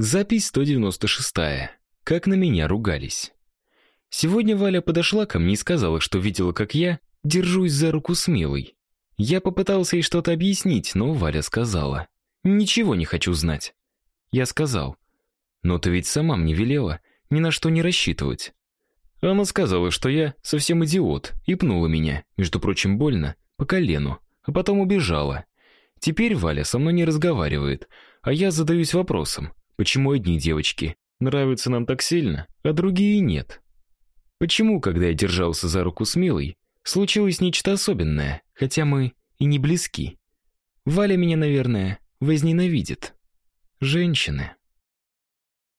Запись 196. Как на меня ругались. Сегодня Валя подошла ко мне и сказала, что видела, как я держусь за руку с Милой. Я попытался ей что-то объяснить, но Валя сказала: "Ничего не хочу знать". Я сказал: "Но ты ведь сама мне велела ни на что не рассчитывать". Она сказала, что я совсем идиот, и пнула меня, между прочим, больно, по колену, а потом убежала. Теперь Валя со мной не разговаривает, а я задаюсь вопросом: Почему одни девочки нравятся нам так сильно, а другие нет? Почему, когда я держался за руку с Милой, случилось нечто особенное, хотя мы и не близки? Валя меня, наверное, возненавидит. Женщины